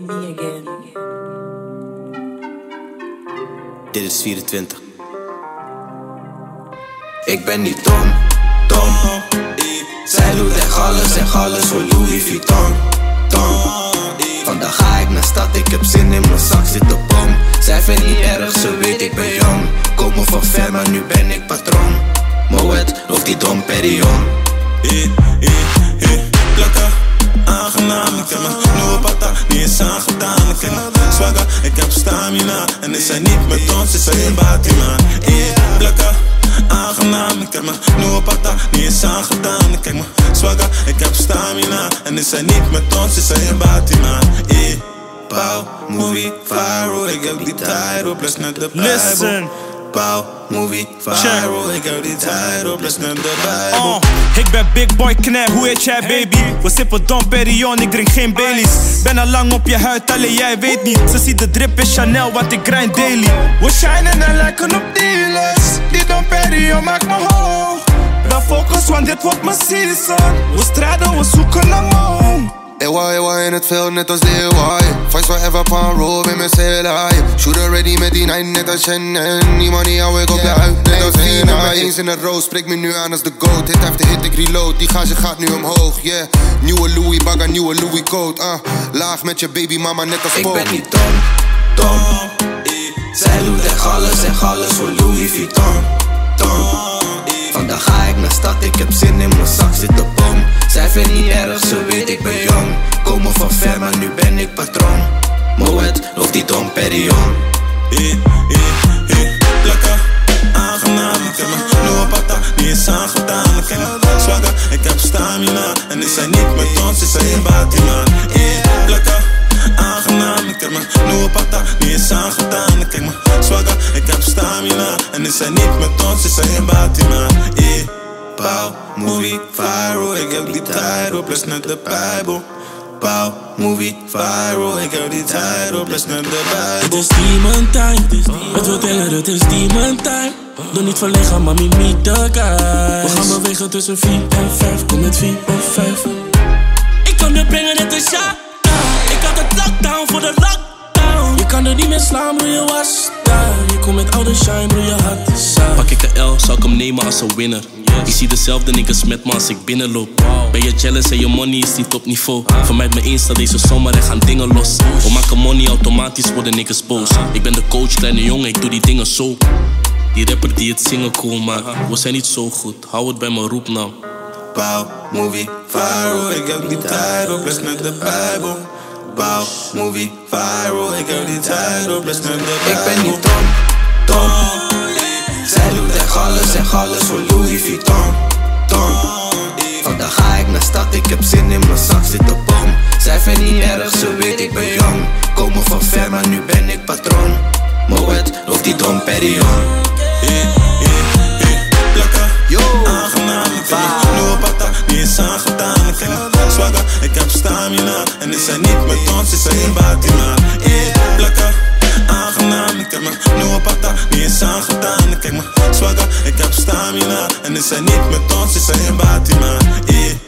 Me again. Dit is 24. Ik ben niet dom, dom. Zij doet echt alles, echt alles voor Louis Vuitton. Tom. Vandaag ga ik naar stad, ik heb zin in mijn zak, zit de bom. Zij vindt niet erg, ze weet ik ben jong. Komen van ver, maar nu ben ik patroon. Moet of die dom perion. En is zij niet met ons, is zij in Batima. Eh, lekker, aangenaam. Ik heb mijn nieuwe pata niet eens aangedaan. Ik heb mijn swagger, ik heb stamina. En is zij niet met ons, is zij in Batima. Eh, Pauw, movie, viral. Ik heb die tijd op, les naar de Bijbel. Listen. Pauw, movie, viral. Ik heb die tijd op, de Bijbel. Oh, ik ben Big Boy Knap, hoe heet jij baby? We sippen Dom Perignon, ik drink geen Baileys. Ben al lang op je huid, alleen jij weet niet. Ze ziet de drip is Chanel, want ik grind daily. We shinen en lijken op dealers. Die Dom Perignon maakt me hoog. Ben focus, want dit wordt mijn season. We strijden, we zoeken naar more Ewa, ewa in het veld, net als de ewa Fights forever, pan roll, met me cella Shooter ready met die nine, net als Shannon Die money hou ik op de uit, net als Nummer eens in een roos, spreek me nu aan als de goat. Hit after hit, ik reload, die gage gaat nu omhoog, yeah. Nieuwe Louis bagger, nieuwe Louis coat, uh Laag met je baby mama, net als Ik Pope ben niet dom, dom. Zij doet echt alles, echt alles voor Louis Vuitton. Ik naar stad, ik heb zin in mijn zak, zit de bom. Zij vindt niet erg, ze weet ik ben jong. Komen van ver, maar nu ben ik patroon. Moet of die Dom Perignon. Eh, eh, lekker, aangenaam. Ik heb mijn nieuwe pata niet eens aangedaan. Ik heb mijn ik heb stamina. En is zij niet met ons, is zij in Batima. Eh, lekker, aangenaam. Ik heb mijn nieuwe pata niet eens aangedaan. Ik heb mijn ik heb stamina. En is zij niet met ons, is zij in Batima. Pauw, movie, viral. Ik heb die tijd op, les naar de Bijbel. Pauw, movie, viral. Ik heb die tijd op, les naar de Het Bijbel. is demon time. Het wordt enger, het is demon time. Doe niet verlegen, mami, meet the guys. We gaan bewegen tussen 4 en 5. Kom met 4 en 5. Ik kan je brengen, het is ja. Ik had het lockdown voor de lockdown. Je kan er niet meer slaan, hoe je was. Je komt met oude shine, hoe je had. Pak ik de L, zou ik hem nemen als een winner. Ik zie dezelfde niggas met me als ik binnenloop. Ben je jealous en je money is niet op niveau? Vermijd me Insta deze zomer en gaan dingen los. We maken money automatisch, worden niggas boos. Ik ben de coach, kleine jongen, ik doe die dingen zo. Die rapper die het zingen cool maakt. We zijn niet zo goed, hou het bij mijn roepnaam. Pauw, movie, viral. Ik heb die tijd op, les naar de Bijbel. Pauw, movie, viral. Ik heb die tijd op, les naar de Bijbel. Ik ben niet dom. Echt alles, voor Louis Vuitton. Tom. Vandaag ga ik naar stad, ik heb zin in mijn zak, zit de bom. Zij vindt niet erg, ze weet ik ben jong. Komen van ver, maar nu ben ik patroon. Moet of die Dom Perignon. En it's zijn niet met It's a zijn in Yeah.